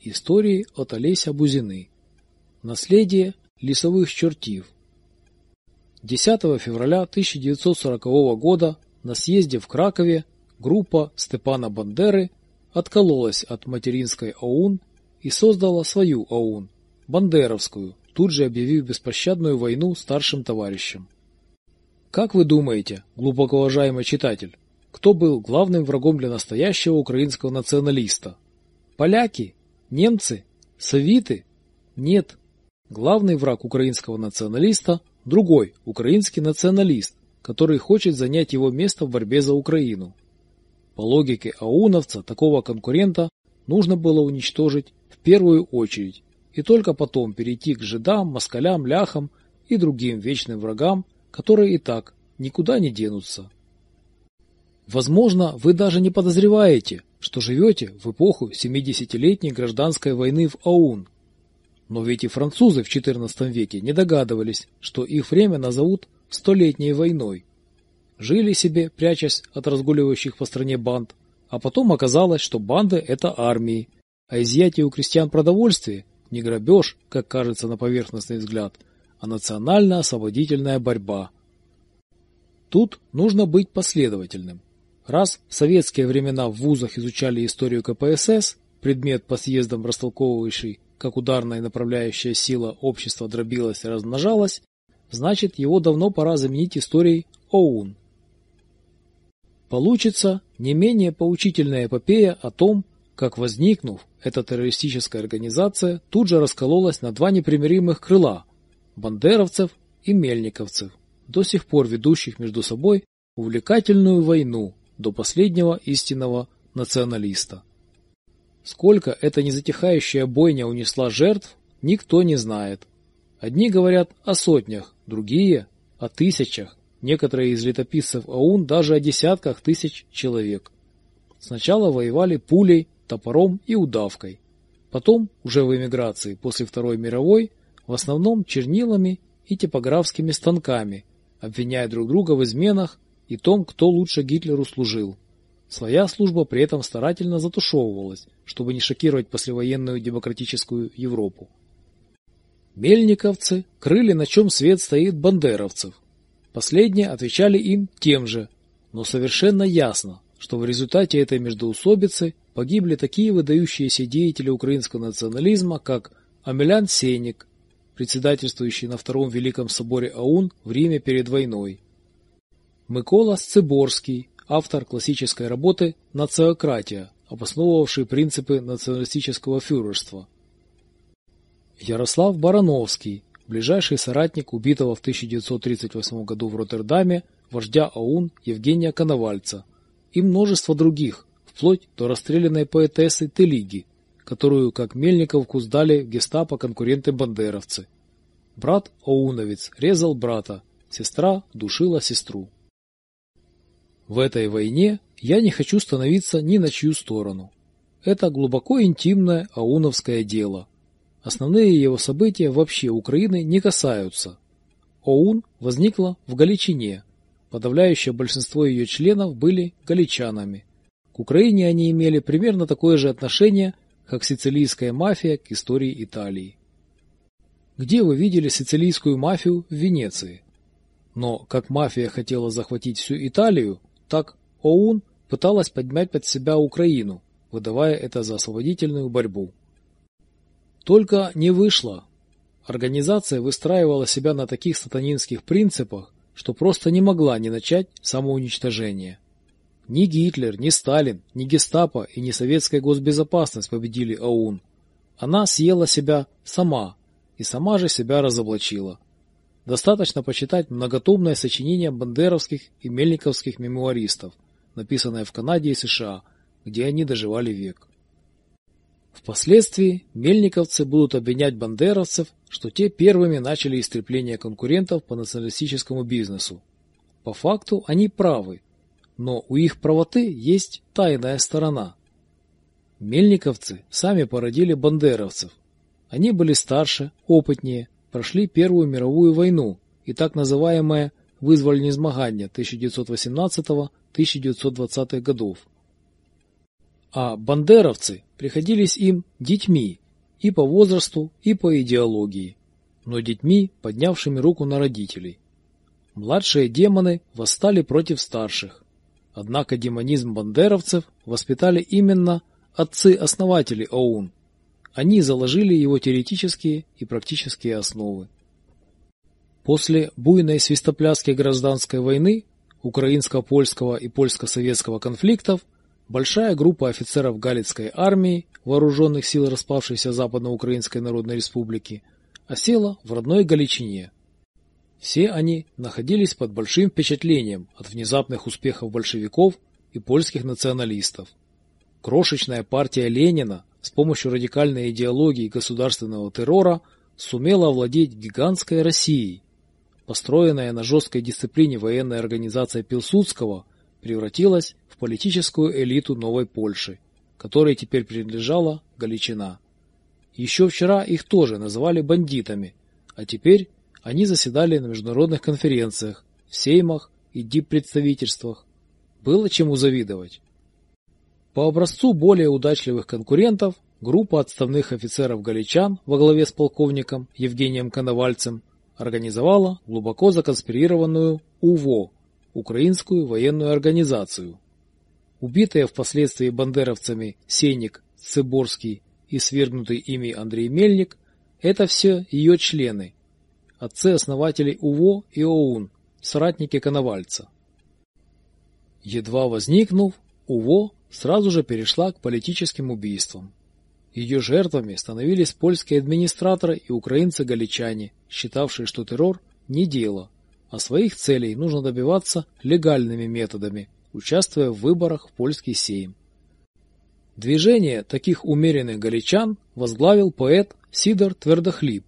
Истории от Олеся Бузины. Наследие лесовых чертив. 10 февраля 1940 года на съезде в Кракове группа Степана Бандеры откололась от материнской ОУН и создала свою ОУН, Бандеровскую, тут же объявив беспощадную войну старшим товарищам. Как вы думаете, глубоко уважаемый читатель, кто был главным врагом для настоящего украинского националиста? Поляки? Немцы? Советы? Нет. Главный враг украинского националиста – другой, украинский националист, который хочет занять его место в борьбе за Украину. По логике ауновца, такого конкурента нужно было уничтожить в первую очередь и только потом перейти к жидам, москалям, ляхам и другим вечным врагам, которые и так никуда не денутся. Возможно, вы даже не подозреваете, что живете в эпоху 70-летней гражданской войны в АУН. Но ведь и французы в XIV веке не догадывались, что их время назовут Столетней войной. Жили себе, прячась от разгуливающих по стране банд, а потом оказалось, что банды – это армии, а изъятие у крестьян продовольствия – не грабеж, как кажется на поверхностный взгляд, а национально-освободительная борьба. Тут нужно быть последовательным. Раз в советские времена в вузах изучали историю КПСС, предмет по съездам растолковывающий, как ударная направляющая сила общества дробилась и размножалась, значит его давно пора заменить историей ОУН. Получится не менее поучительная эпопея о том, как возникнув, эта террористическая организация тут же раскололась на два непримиримых крыла – бандеровцев и мельниковцев, до сих пор ведущих между собой увлекательную войну до последнего истинного националиста. Сколько эта незатихающая бойня унесла жертв, никто не знает. Одни говорят о сотнях, другие – о тысячах, некоторые из летописцев АУН даже о десятках тысяч человек. Сначала воевали пулей, топором и удавкой. Потом, уже в эмиграции после Второй мировой, в основном чернилами и типографскими станками, обвиняя друг друга в изменах и том, кто лучше Гитлеру служил. Своя служба при этом старательно затушевывалась, чтобы не шокировать послевоенную демократическую Европу. Мельниковцы крыли, на чем свет стоит бандеровцев. Последние отвечали им тем же, но совершенно ясно, что в результате этой междоусобицы погибли такие выдающиеся деятели украинского национализма, как Амелян Сеник, председательствующий на Втором Великом Соборе АУН в Риме перед войной, Микола Сциборский, автор классической работы «Нациократия», обосновывавший принципы националистического фюрерства. Ярослав Барановский, ближайший соратник убитого в 1938 году в Роттердаме вождя АУН Евгения Коновальца и множество других, вплоть до расстрелянной поэтессы Телиги, которую, как Мельниковку, сдали в гестапо конкуренты-бандеровцы. Брат Оуновец резал брата, сестра душила сестру. В этой войне я не хочу становиться ни на чью сторону. Это глубоко интимное ауновское дело. Основные его события вообще Украины не касаются. ОУН возникла в Галичине. Подавляющее большинство ее членов были галичанами. К Украине они имели примерно такое же отношение, как сицилийская мафия к истории Италии. Где вы видели сицилийскую мафию в Венеции? Но как мафия хотела захватить всю Италию, так ОУН пыталась подмять под себя Украину, выдавая это за освободительную борьбу. Только не вышло. Организация выстраивала себя на таких сатанинских принципах, что просто не могла не начать самоуничтожение. Ни Гитлер, ни Сталин, ни Гестапо и ни советская госбезопасность победили ОУН. Она съела себя сама и сама же себя разоблачила. Достаточно почитать многотомное сочинение бандеровских и мельниковских мемуаристов, написанное в Канаде и США, где они доживали век. Впоследствии мельниковцы будут обвинять бандеровцев, что те первыми начали истребление конкурентов по националистическому бизнесу. По факту они правы, но у их правоты есть тайная сторона. Мельниковцы сами породили бандеровцев. Они были старше, опытнее, прошли Первую мировую войну и так называемое вызвольне змагання 1918-1920 годов. а бандеровцы приходились им детьми и по возрасту, и по идеологии, но детьми, поднявшими руку на родителей. Младшие демоны восстали против старших, однако демонизм бандеровцев воспитали именно отцы-основатели ОУН. Они заложили его теоретические и практические основы. После буйной свистопляски гражданской войны, украинско-польского и польско-советского конфликтов, большая группа офицеров Галицкой армии, вооруженных сил распавшейся Западноукраинской Народной Республики, осела в родной Галичине. Все они находились под большим впечатлением от внезапных успехов большевиков и польских националистов. Крошечная партия Ленина с помощью радикальной идеологии государственного террора сумела овладеть гигантской Россией, построенная на жесткой дисциплине военная организация Пилсудского превратилась в политическую элиту Новой Польши, которой теперь принадлежала Галичина. Еще вчера их тоже называли бандитами, а теперь они заседали на международных конференциях, в сеймах и диппредставительствах. Было чему завидовать. По образцу более удачливых конкурентов группа отставных офицеров-галичан во главе с полковником Евгением Коновальцем организовала глубоко законспирированную УВО – Украинскую военную организацию. Убитые впоследствии бандеровцами Сеник, Цыборский и свергнутый ими Андрей Мельник – это все ее члены, отцы-основатели УВО и ОУН, соратники Коновальца. Едва возникнув, УВО сразу же перешла к политическим убийствам. Ее жертвами становились польские администраторы и украинцы-галичане, считавшие, что террор не дело, а своих целей нужно добиваться легальными методами, участвуя в выборах в польский сейм. Движение таких умеренных галичан возглавил поэт Сидор Твердохлиб.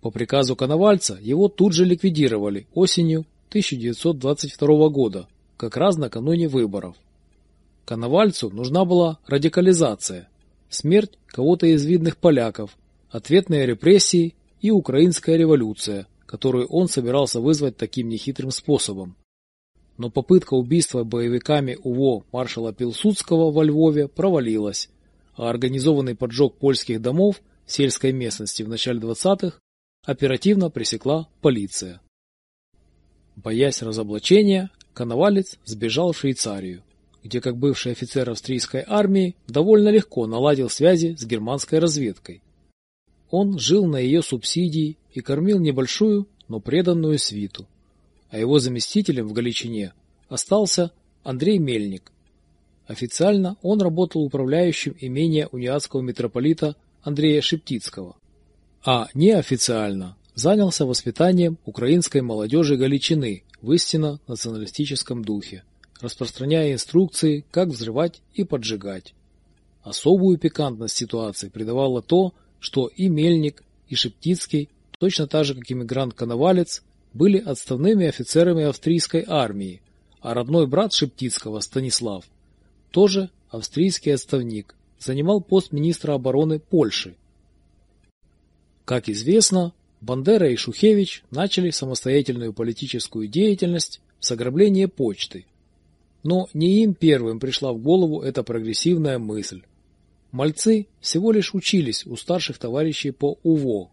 По приказу Коновальца его тут же ликвидировали осенью 1922 года, как раз накануне выборов. Коновальцу нужна была радикализация, смерть кого-то из видных поляков, ответные репрессии и украинская революция, которую он собирался вызвать таким нехитрым способом. Но попытка убийства боевиками УВО маршала Пилсудского во Львове провалилась, а организованный поджог польских домов в сельской местности в начале 20-х оперативно пресекла полиция. Боясь разоблачения, Коновалец сбежал в Швейцарию где как бывший офицер австрийской армии довольно легко наладил связи с германской разведкой. Он жил на ее субсидии и кормил небольшую, но преданную свиту. А его заместителем в Галичине остался Андрей Мельник. Официально он работал управляющим имения униатского митрополита Андрея Шептицкого, а неофициально занялся воспитанием украинской молодежи Галичины в истинно националистическом духе распространяя инструкции, как взрывать и поджигать. Особую пикантность ситуации придавало то, что и Мельник, и Шептицкий, точно так же, как и мигрант-коновалец, были отставными офицерами австрийской армии, а родной брат Шептицкого, Станислав, тоже австрийский отставник, занимал пост министра обороны Польши. Как известно, Бандера и Шухевич начали самостоятельную политическую деятельность с ограбления почты – но не им первым пришла в голову эта прогрессивная мысль. Мальцы всего лишь учились у старших товарищей по УВО.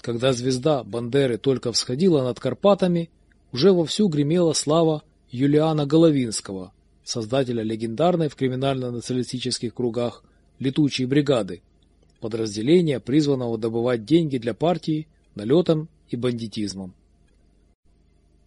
Когда звезда Бандеры только всходила над Карпатами, уже вовсю гремела слава Юлиана Головинского, создателя легендарной в криминально-националистических кругах летучей бригады, подразделения, призванного добывать деньги для партии налетом и бандитизмом.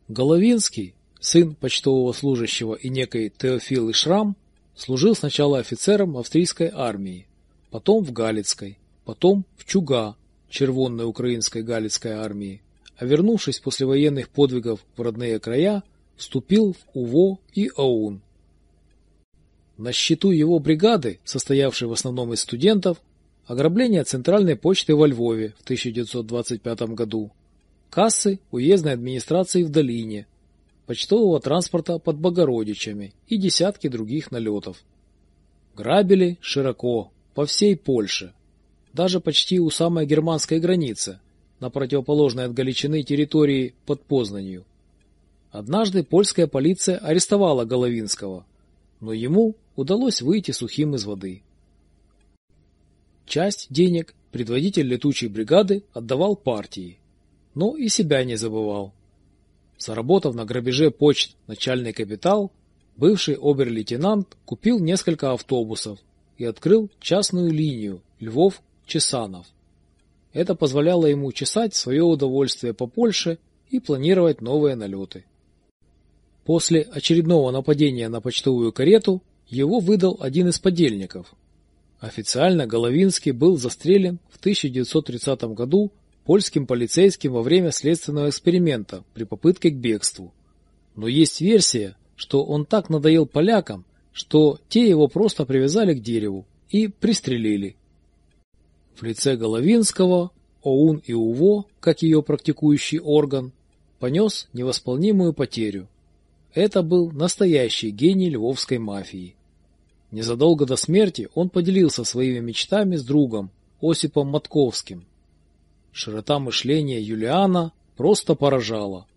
Головинский сын почтового служащего и некой Теофилы Шрам, служил сначала офицером австрийской армии, потом в Галицкой, потом в Чуга, червонной украинской Галицкой армии, а вернувшись после военных подвигов в родные края, вступил в УВО и ОУН. На счету его бригады, состоявшей в основном из студентов, ограбление центральной почты во Львове в 1925 году, кассы уездной администрации в Долине почтового транспорта под Богородичами и десятки других налетов. Грабили широко, по всей Польше, даже почти у самой германской границы, на противоположной от Галичины территории под Познанью. Однажды польская полиция арестовала Головинского, но ему удалось выйти сухим из воды. Часть денег предводитель летучей бригады отдавал партии, но и себя не забывал. Заработав на грабеже почт начальный капитал, бывший обер-лейтенант купил несколько автобусов и открыл частную линию Львов-Чесанов. Это позволяло ему чесать свое удовольствие по Польше и планировать новые налеты. После очередного нападения на почтовую карету его выдал один из подельников. Официально Головинский был застрелен в 1930 году польским полицейским во время следственного эксперимента при попытке к бегству. Но есть версия, что он так надоел полякам, что те его просто привязали к дереву и пристрелили. В лице Головинского ОУН и УВО, как ее практикующий орган, понес невосполнимую потерю. Это был настоящий гений львовской мафии. Незадолго до смерти он поделился своими мечтами с другом Осипом Матковским. Широта мышления Юлиана просто поражала.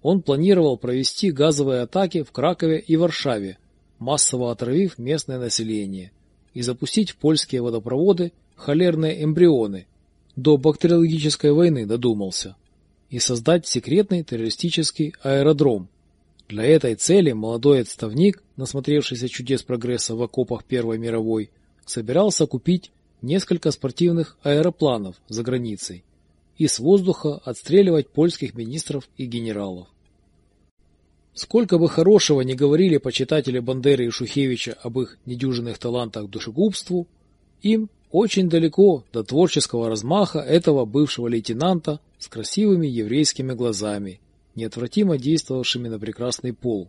Он планировал провести газовые атаки в Кракове и Варшаве, массово отравив местное население, и запустить в польские водопроводы холерные эмбрионы. До бактериологической войны додумался. И создать секретный террористический аэродром. Для этой цели молодой отставник, насмотревшийся чудес прогресса в окопах Первой мировой, собирался купить несколько спортивных аэропланов за границей и с воздуха отстреливать польских министров и генералов. Сколько бы хорошего ни говорили почитатели Бандеры и Шухевича об их недюжинных талантах душегубству, им очень далеко до творческого размаха этого бывшего лейтенанта с красивыми еврейскими глазами, неотвратимо действовавшими на прекрасный пол.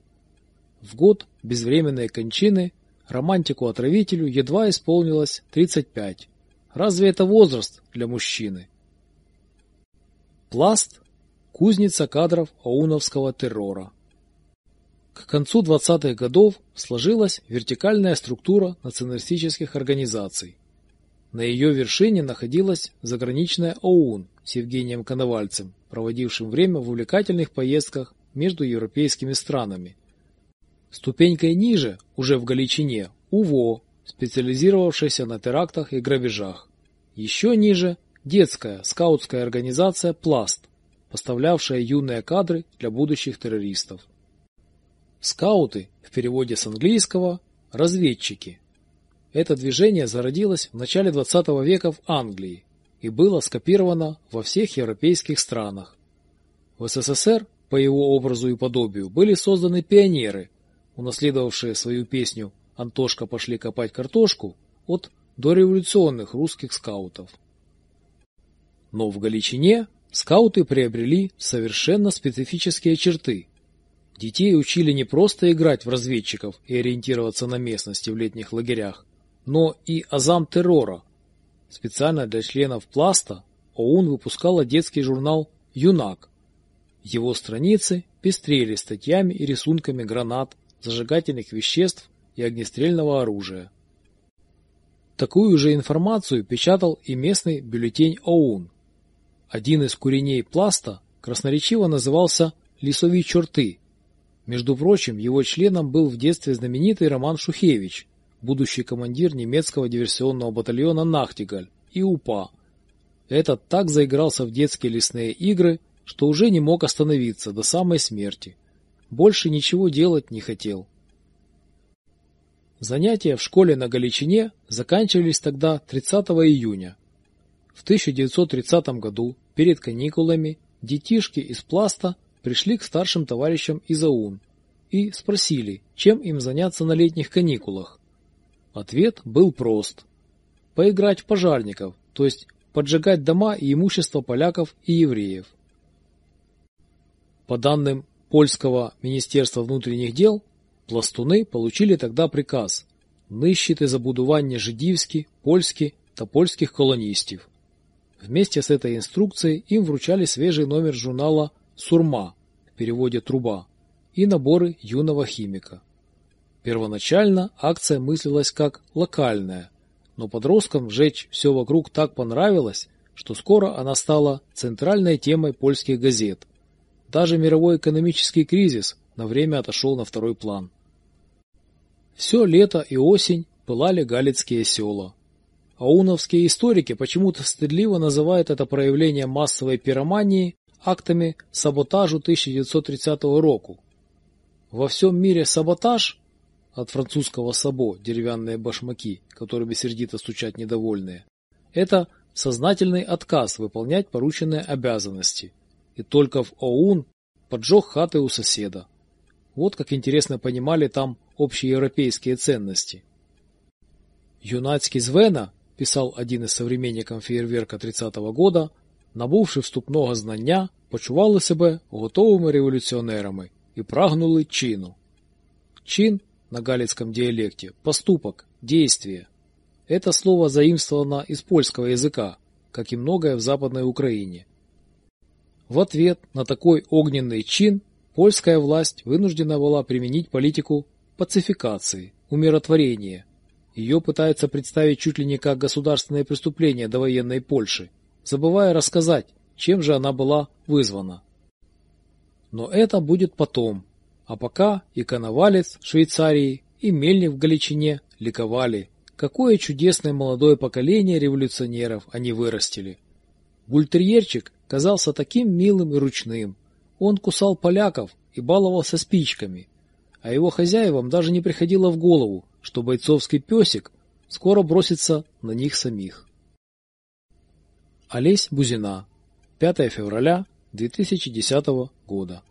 В год безвременной кончины романтику-отравителю едва исполнилось 35. Разве это возраст для мужчины? Пласт – кузница кадров ауновского террора. К концу 20-х годов сложилась вертикальная структура националистических организаций. На ее вершине находилась заграничная ОУН с Евгением Коновальцем, проводившим время в увлекательных поездках между европейскими странами. Ступенькой ниже, уже в Галичине, УВО, специализировавшаяся на терактах и грабежах. Еще ниже – детская скаутская организация «Пласт», поставлявшая юные кадры для будущих террористов. Скауты, в переводе с английского – разведчики. Это движение зародилось в начале XX века в Англии и было скопировано во всех европейских странах. В СССР по его образу и подобию были созданы пионеры, унаследовавшие свою песню «Антошка, пошли копать картошку» от дореволюционных русских скаутов. Но в Галичине скауты приобрели совершенно специфические черты, Детей учили не просто играть в разведчиков и ориентироваться на местности в летних лагерях, но и азам террора. Специально для членов пласта ОУН выпускала детский журнал «Юнак». Его страницы пестрели статьями и рисунками гранат, зажигательных веществ и огнестрельного оружия. Такую же информацию печатал и местный бюллетень ОУН. Один из куреней пласта красноречиво назывался «Лесови черты», между прочим, его членом был в детстве знаменитый Роман Шухевич, будущий командир немецкого диверсионного батальона «Нахтигаль» и УПА. Этот так заигрался в детские лесные игры, что уже не мог остановиться до самой смерти. Больше ничего делать не хотел. Занятия в школе на Галичине заканчивались тогда 30 июня. В 1930 году, перед каникулами, детишки из пласта пришли к старшим товарищам из АУН и спросили, чем им заняться на летних каникулах. Ответ был прост. Поиграть в пожарников, то есть поджигать дома и имущество поляков и евреев. По данным польского Министерства внутренних дел, пластуны получили тогда приказ нищити забудування жидівські, польські та польских колонистов. Вместе с этой инструкцией им вручали свежий номер журнала «Сурма», в переводе «Труба», и наборы юного химика. Первоначально акция мыслилась как локальная, но подросткам сжечь все вокруг так понравилось, что скоро она стала центральной темой польских газет. Даже мировой экономический кризис на время отошел на второй план. Все лето и осень пылали галицкие села. Ауновские историки почему-то стыдливо называют это проявление массовой пиромании актами саботажу 1930 року. Во всем мире саботаж от французского сабо деревянные башмаки, которыми сердито стучат недовольные. Это сознательный отказ выполнять порученные обязанности. И только в ОУН поджег хаты у соседа. Вот как интересно понимали там общеевропейские ценности. Юнацький звена, писал один из современників феєрверка 30-го года, набувши вступного знання, почували себе готовими революціонерами і прагнули чину. Чин на галицком диалекте – поступок, действие. Это слово заимствовано из польского языка, как и многое в Западной Украине. В ответ на такой огненный чин польская власть вынуждена была применить политику пацификации, умиротворения. ее пытаются представить чуть ли не как государственное преступление довоенной Польши, забывая рассказать, чем же она была вызвана. Но это будет потом, а пока и Коновалец в Швейцарии, и Мельник в Галичине ликовали. Какое чудесное молодое поколение революционеров они вырастили. Бультерьерчик казался таким милым и ручным. Он кусал поляков и баловался спичками. А его хозяевам даже не приходило в голову, что бойцовский песик скоро бросится на них самих. Олесь Бузина. 5 февраля 2010 года.